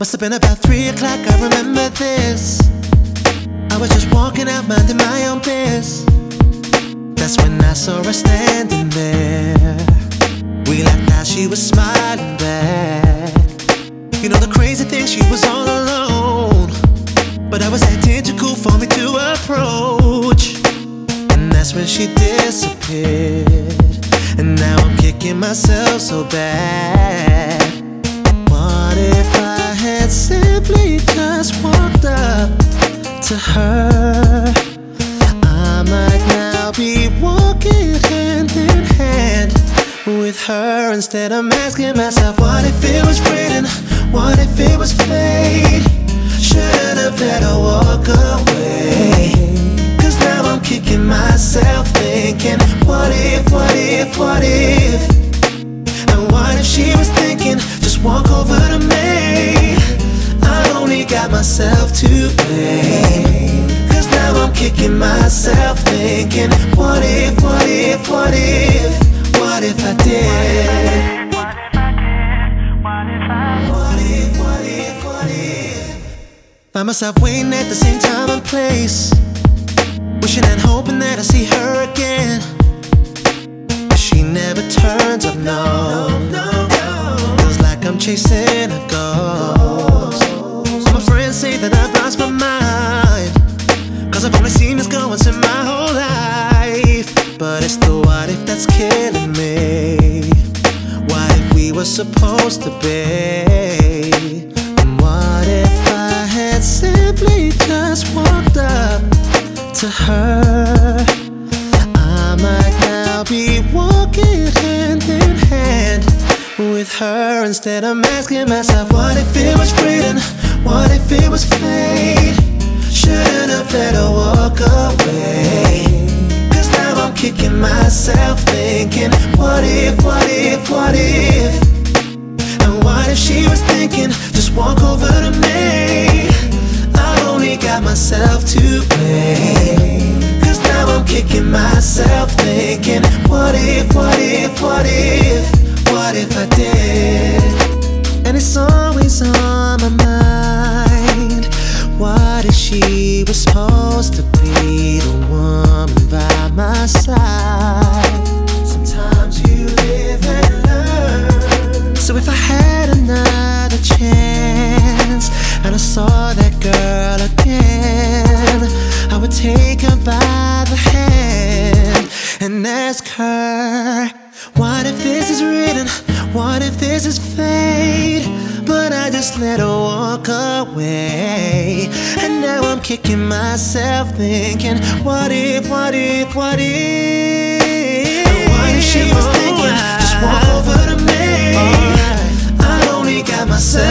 Must have been about three o'clock, I remember this. I was just walking out, minding my own biz. That's when I saw her standing there. We laughed now, she was smiling back. You know the crazy thing, she was all alone. But I was acting too cool for me to approach. And that's when she disappeared. And now I'm kicking myself so bad. Her? I might now be walking hand in hand with her instead of asking myself, What if it was written? What if it was fate? Shouldn't have let her walk away. To blame. Cause now I'm kicking myself thinking, what if, what if, what if, what if I did? What if I did? What if I? What if, what if, what if? Find myself waiting at the same time and place. Wishing and hoping that I see her again. But she never turns up, no. Feels like I'm chasing a But it's the what if that's killing me. What if we were supposed to be? And what if I had simply just walked up to her? I might now be walking hand in hand with her instead of asking myself, What if it was written? What if it was fate? Shouldn't have let if, what if, what if? And what if she was thinking, just walk over to me? I only got myself to blame. Cause now I'm kicking myself thinking, what if, what if, what if, what if I did? And it's always on my mind. What if she and ask her, What if this is written? What if this is fate? But I just let her walk away. And now I'm kicking myself thinking, What if, what if, what if? And what if she was thinking, Just walk over to me? I only got myself